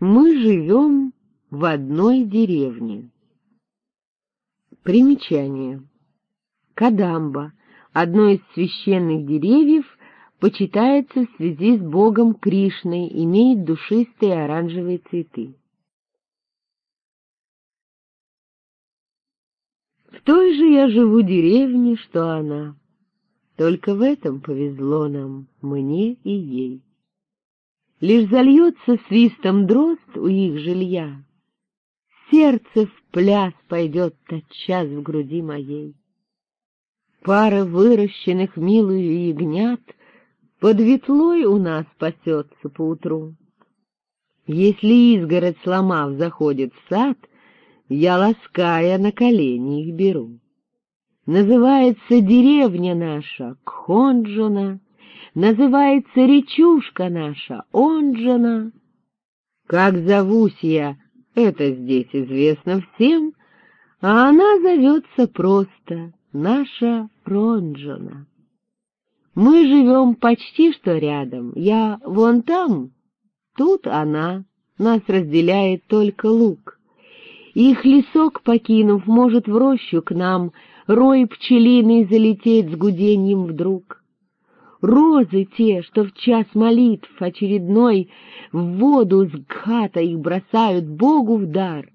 Мы живем в одной деревне. Примечание. Кадамба, одно из священных деревьев, почитается в связи с богом Кришной, имеет душистые оранжевые цветы. В той же я живу деревне, что она. Только в этом повезло нам, мне и ей. Лишь зальется свистом дрозд у их жилья, Сердце в пляс пойдет тотчас в груди моей. Пара выращенных милую ягнят Под ветлой у нас пасется поутру. Если изгородь сломав заходит в сад, Я, лаская, на колени их беру. Называется деревня наша Кхонджона, Называется речушка наша Онджона. Как зовусь я, это здесь известно всем, а она зовется просто наша Ронджона. Мы живем почти что рядом, я вон там, тут она, нас разделяет только лук. Их лесок, покинув, может в рощу к нам рой пчелиный залететь с гуденьем вдруг. Розы те, что в час молитв очередной в воду с гхата их бросают Богу в дар,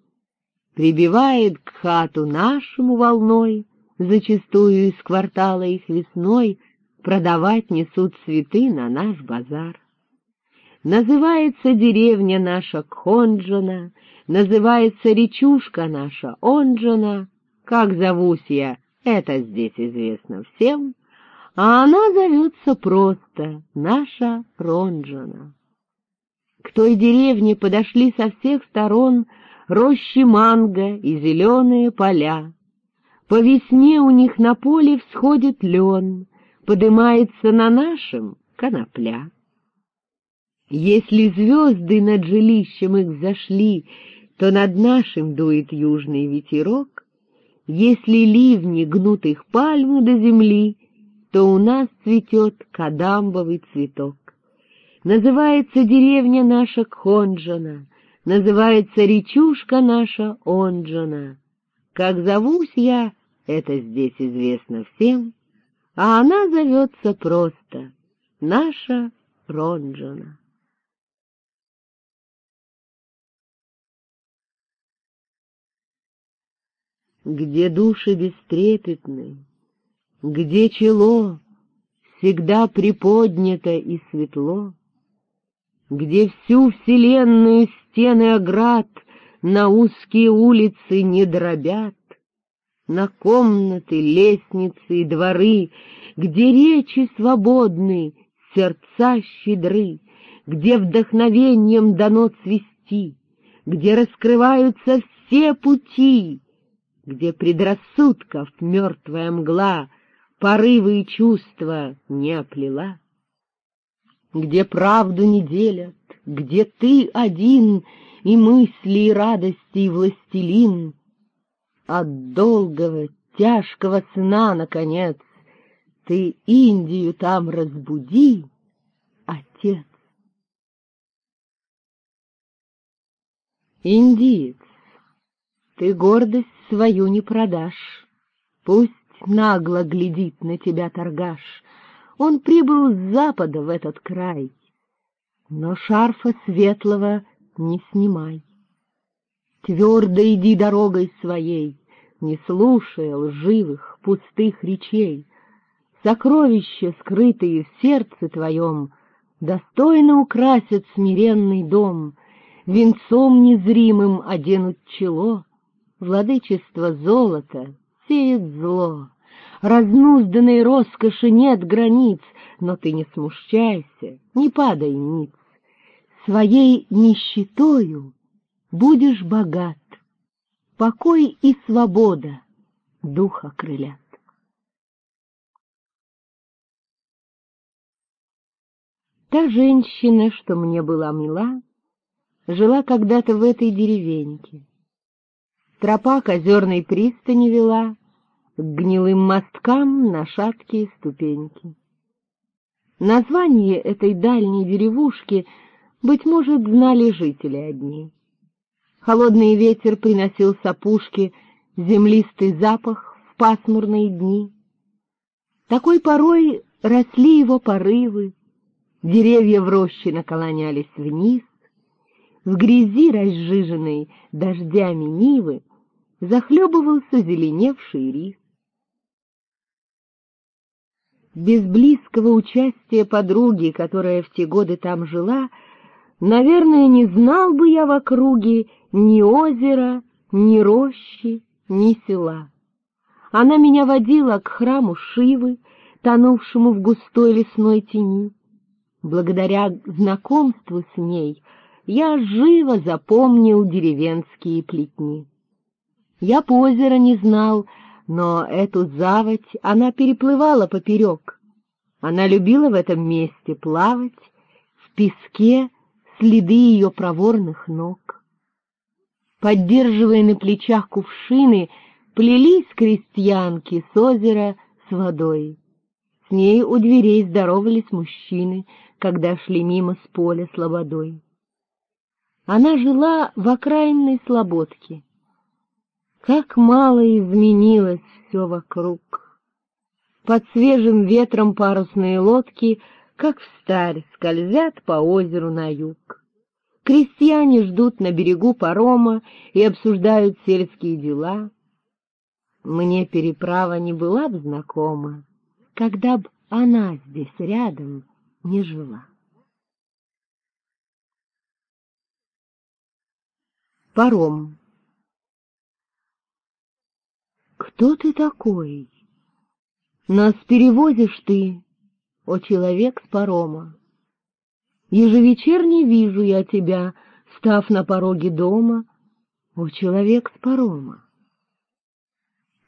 прибивает к хату нашему волной, зачастую из квартала их весной продавать несут цветы на наш базар. Называется деревня наша Кхонджана, называется речушка наша Онджана, как зовусь я, это здесь известно всем, а она зовется просто наша Ронджана. К той деревне подошли со всех сторон рощи манго и зеленые поля. По весне у них на поле всходит лен, подымается на нашем конопля. Если звезды над жилищем их зашли, то над нашим дует южный ветерок, если ливни гнут их пальму до земли, то у нас цветет кадамбовый цветок. Называется деревня наша Кхонджана, называется речушка наша Онджана. Как зовусь я, это здесь известно всем, а она зовется просто наша Ронджана. Где души бестрепетны, где чело всегда приподнято и светло, где всю вселенную стены оград на узкие улицы не дробят, на комнаты, лестницы и дворы, где речи свободны, сердца щедры, где вдохновением дано цвести, где раскрываются все пути, где предрассудков мертвая мгла порывы и чувства не оплела где правду не делят, где ты один и мысли, и радости, и властелин. От долгого, тяжкого сна, наконец, ты Индию там разбуди, отец. Индиец, ты гордость свою не продашь, пусть нагло глядит на тебя торгаш, он прибыл с запада в этот край. Но шарфа светлого не снимай. Твердо иди дорогой своей, не слушая лживых, пустых речей. Сокровища, скрытые в сердце твоем, достойно украсят смиренный дом, венцом незримым оденут чело, владычество золота сеет зло. Разнузданной роскоши нет границ, но ты не смущайся, не падай ниц. Своей нищетою будешь богат, покой и свобода духа крылят. Та женщина, что мне была мила, жила когда-то в этой деревеньке. Тропа к озерной пристани вела, к гнилым мосткам на шаткие ступеньки. Название этой дальней деревушки быть может, знали жители одни. Холодный ветер приносил с опушки землистый запах в пасмурные дни. Такой порой росли его порывы, деревья в роще наклонялись вниз, в грязи, разжиженной дождями нивы, захлебывался зеленевший рис. Без близкого участия подруги, которая в те годы там жила, наверное, не знал бы я в округе ни озера, ни рощи, ни села. Она меня водила к храму Шивы, тонувшему в густой лесной тени. Благодаря знакомству с ней я живо запомнил деревенские плетни. Я по озера не знал, но эту заводь она переплывала поперек. Она любила в этом месте плавать, в песке следы ее проворных ног. Поддерживая на плечах кувшины, плелись крестьянки с озера с водой. С ней у дверей здоровались мужчины, когда шли мимо с поля с лободой. Она жила в окраинной слободке, как мало изменилось все вокруг. Под свежим ветром парусные лодки, как встарь, скользят по озеру на юг. Крестьяне ждут на берегу парома и обсуждают сельские дела. Мне переправа не была б знакома, когда б она здесь рядом не жила. Паром Кто ты такой? Нас перевозишь ты, о человек с парома. Ежевечерне вижу я тебя, став на пороге дома, о человек с парома.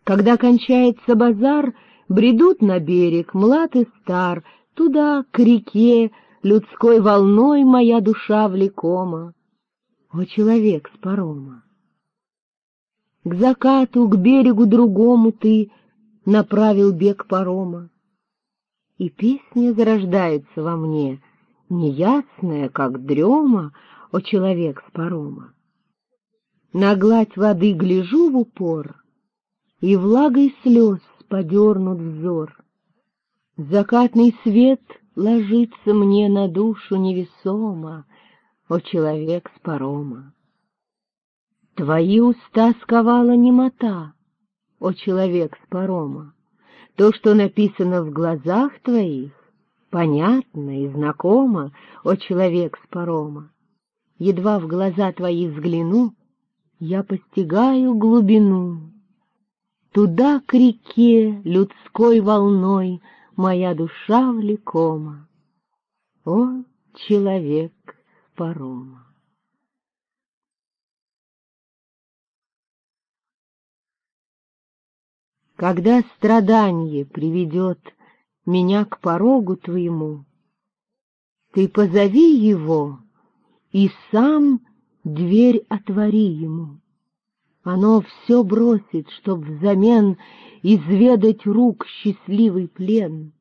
Когда кончается базар, бредут на берег, млад и стар, туда, к реке, людской волной моя душа влекома. О, человек с парома! К закату, к берегу другому ты направил бег парома. И песня зарождается во мне, неясная, как дрема, о человек с парома. На гладь воды гляжу в упор, и влагой слез подернут взор. Закатный свет ложится мне на душу невесомо, о человек с парома. Твои уста сковала немота, о человек с парома. То, что написано в глазах твоих, понятно и знакомо, о человек с парома. Едва в глаза твои взгляну, я постигаю глубину. Туда к реке людской волной моя душа влекома. О, человек парома! Когда страдание приведет меня к порогу твоему, ты позови его и сам дверь отвори ему. Оно все бросит, чтоб взамен изведать рук счастливый плен.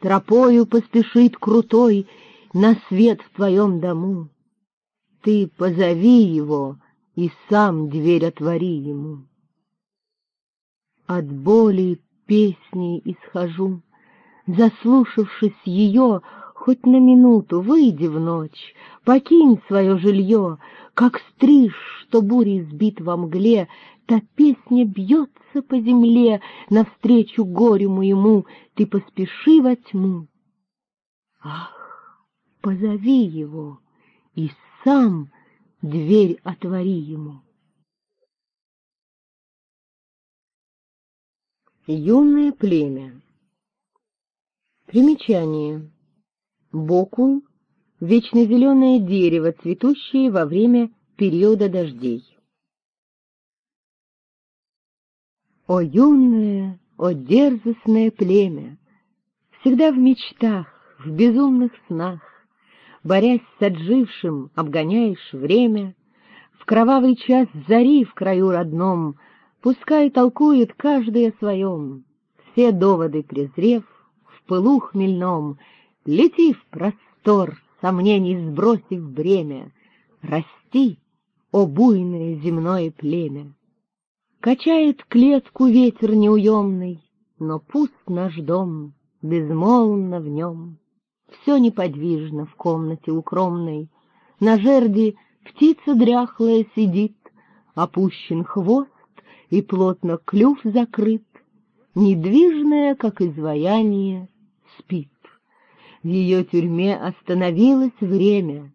Тропою поспешит крутой на свет в твоем дому. Ты позови его и сам дверь отвори ему. От боли песни исхожу, Заслушавшись ее, хоть на минуту выйди в ночь, Покинь свое жилье, как стриж, что бурей сбит во мгле, Та песня бьется по земле, Навстречу горю моему Ты поспеши во тьму. Ах, позови его, и сам дверь отвори ему. Юное племя. Примечание. Бокул — вечно зеленое дерево, цветущее во время периода дождей. О юное, о дерзостное племя! Всегда в мечтах, в безумных снах, Борясь с отжившим, обгоняешь время, В кровавый час зари в краю родном — Пускай толкует каждый о своем, Все доводы презрев, в пылу хмельном, Лети в простор сомнений сбросив бремя, Расти, о буйное земное племя! Качает клетку ветер неуемный, Но пуст наш дом, безмолвно в нем. Все неподвижно в комнате укромной, На жерди птица дряхлая сидит, Опущен хвост и плотно клюв закрыт, Недвижная, как изваяние, спит. В ее тюрьме остановилось время.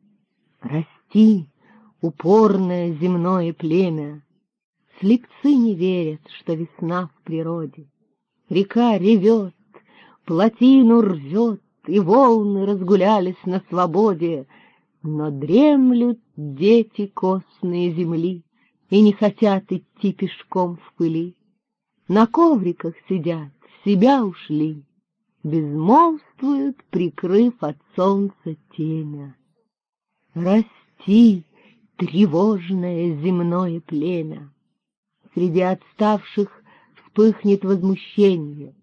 Расти, упорное земное племя. Слепцы не верят, что весна в природе. Река ревет, плотину рвет, И волны разгулялись на свободе, Но дремлют дети костные земли И не хотят идти пешком в пыли. На ковриках сидят, в себя ушли, Безмолвствуют, прикрыв от солнца темя. Расти, тревожное земное племя! Среди отставших вспыхнет возмущение.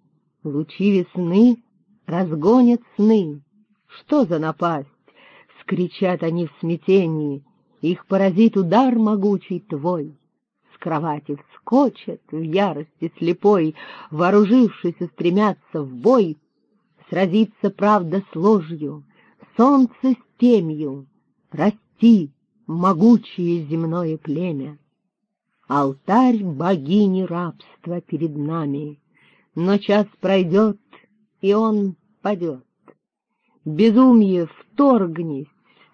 Лучи весны разгонят сны. Что за напасть? — скричат они в смятении. Их поразит удар могучий твой. С кровати вскочат в ярости слепой, Вооружившись, устремятся в бой. Сразится правда с ложью, солнце с темью. Расти, могучее земное племя. Алтарь богини рабства перед нами, но час пройдет, и он падет. Безумие вторгнись,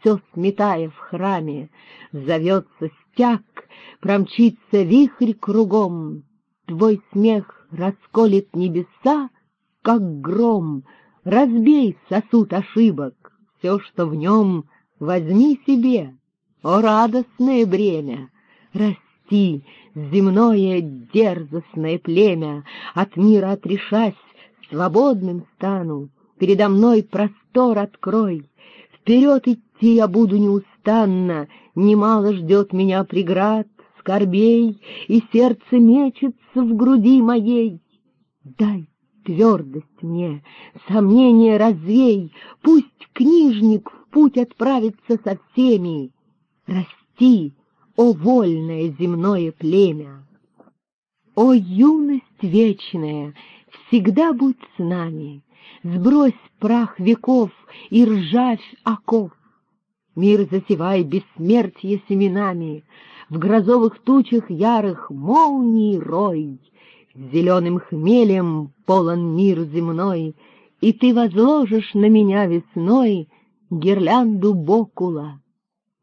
все сметая в храме, Зовется стяг, промчится вихрь кругом, Твой смех расколет небеса, как гром, Разбей сосуд ошибок, все, что в нем, возьми себе, О, радостное бремя! Расти, земное дерзостное племя, От мира отрешась, свободным стану, Передо мной простор открой, Вперед идти я буду неустанно, Немало ждет меня преград, скорбей, И сердце мечется в груди моей. Дай твердость мне, сомнение развей, Пусть книжник в путь отправится со всеми. Расти, о вольное земное племя! О юность вечная, всегда будь с нами, Сбрось прах веков и ржавь оков. Мир засевай бессмертие семенами, В грозовых тучах ярых молний рой. Зеленым хмелем полон мир земной, И ты возложишь на меня весной Гирлянду бокула.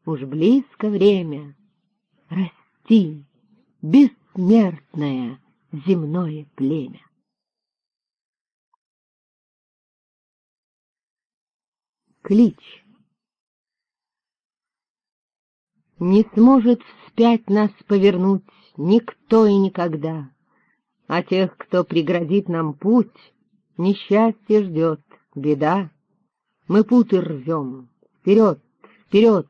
Уж близко время расти, Бессмертное земное племя. Клич Не сможет вспять нас повернуть никто и никогда, А тех, кто преградит нам путь, несчастье ждет, беда. Мы путы рвем, вперед, вперед,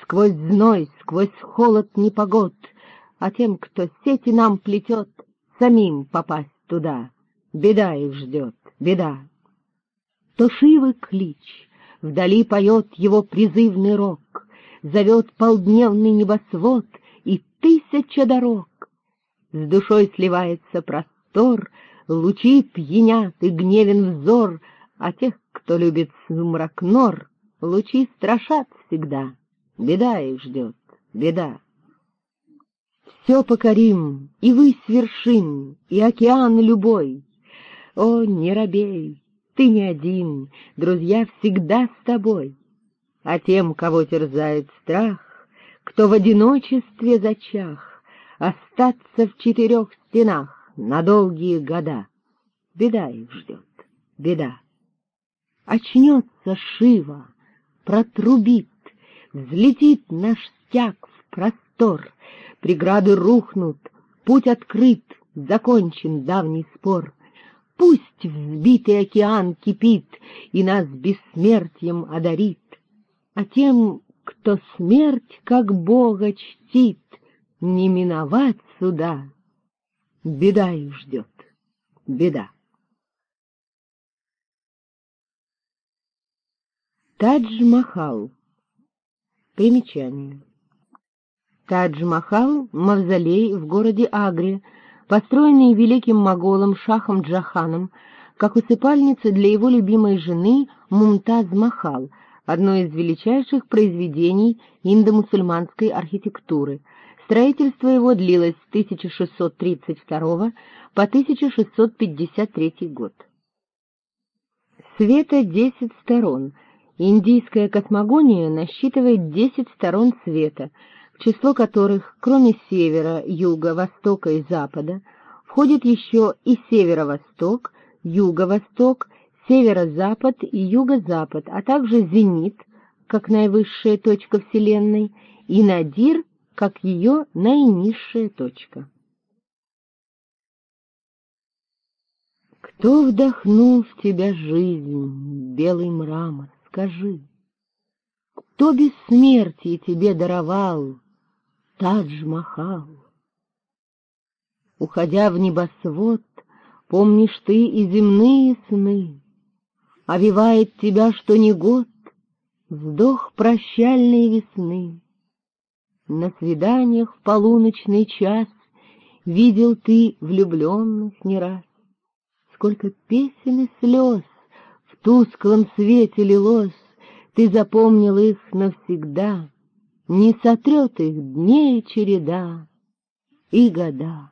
сквозь зной, сквозь холод непогод, А тем, кто сети нам плетет, самим попасть туда. Беда их ждет, беда. То Шивы клич, вдали поет его призывный рок, Зовет полдневный небосвод и тысяча дорог. С душой сливается простор, лучи пьянят и гневен взор, А тех, кто любит сумрак нор, лучи страшат всегда. Беда их ждет, беда. Все покорим, и вы свершим, и океан любой. О, не робей, ты не один, друзья всегда с тобой. А тем, кого терзает страх, кто в одиночестве зачах, остаться в четырех стенах на долгие года. Беда их ждет, беда. Очнется Шива, протрубит, взлетит наш стяг в простор, преграды рухнут, путь открыт, закончен давний спор. Пусть взбитый океан кипит и нас бессмертием одарит, а тем, кто смерть как Бога чтит, не миновать суда. Беда их ждет, беда. Тадж-Махал. Примечание. Тадж-Махал — мавзолей в городе Агре, построенный великим моголом Шахом Джаханом, как усыпальница для его любимой жены Мумтаз Махал, одно из величайших произведений индомусульманской архитектуры. Строительство его длилось с 1632 по 1653 год. Света десять сторон. Индийская космогония насчитывает десять сторон света, в число которых, кроме севера, юга, востока и запада, входит еще и северо-восток, юго-восток, северо-запад и юго-запад, а также зенит, как наивысшая точка Вселенной, и Надир, как ее наинизшая точка. Кто вдохнул в тебя жизнь, белый мрамор, скажи? Кто бессмертие тебе даровал, Тадж-Махал? Уходя в небосвод, помнишь ты и земные сны, Овивает тебя, что не год, вздох прощальной весны. На свиданиях в полуночный час Видел ты влюбленных не раз сколько песен и слез в тусклом свете лилось, ты запомнил их навсегда, не сотрет их дней череда и года.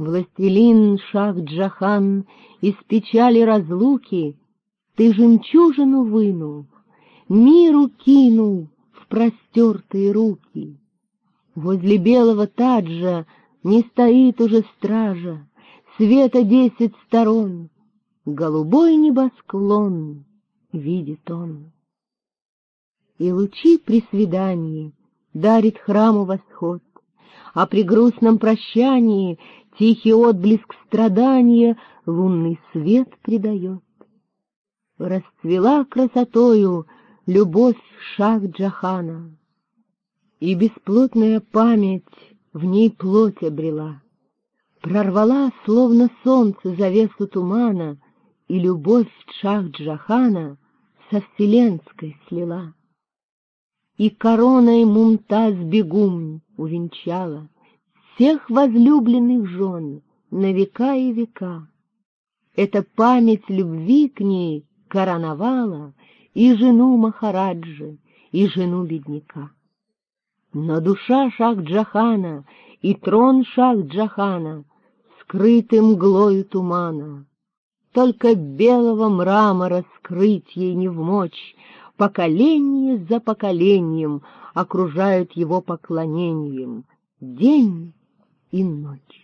Властелин Шах-Джахан из печали разлуки Ты жемчужину вынул, миру кинул в простертые руки. Возле белого таджа не стоит уже стража, света десять сторон, голубой небосклон видит он. И лучи при свидании дарит храму восход, а при грустном прощании тихий отблеск страдания лунный свет придает. Расцвела красотою любовь шах Джахана, и бесплотная память в ней плоть обрела прорвала, словно солнце, завесу тумана, и любовь Чах-Джахана со вселенской слила. И короной Мумтаз Бегум увенчала всех возлюбленных жен на века и века. Эта память любви к ней короновала и жену Махараджи, и жену бедняка. Но душа Шах-Джахана и трон Шах-Джахана скрыты мглою тумана. Только белого мрамора скрыть ей не вмочь, поколение за поколением окружают его поклонением, день и ночь.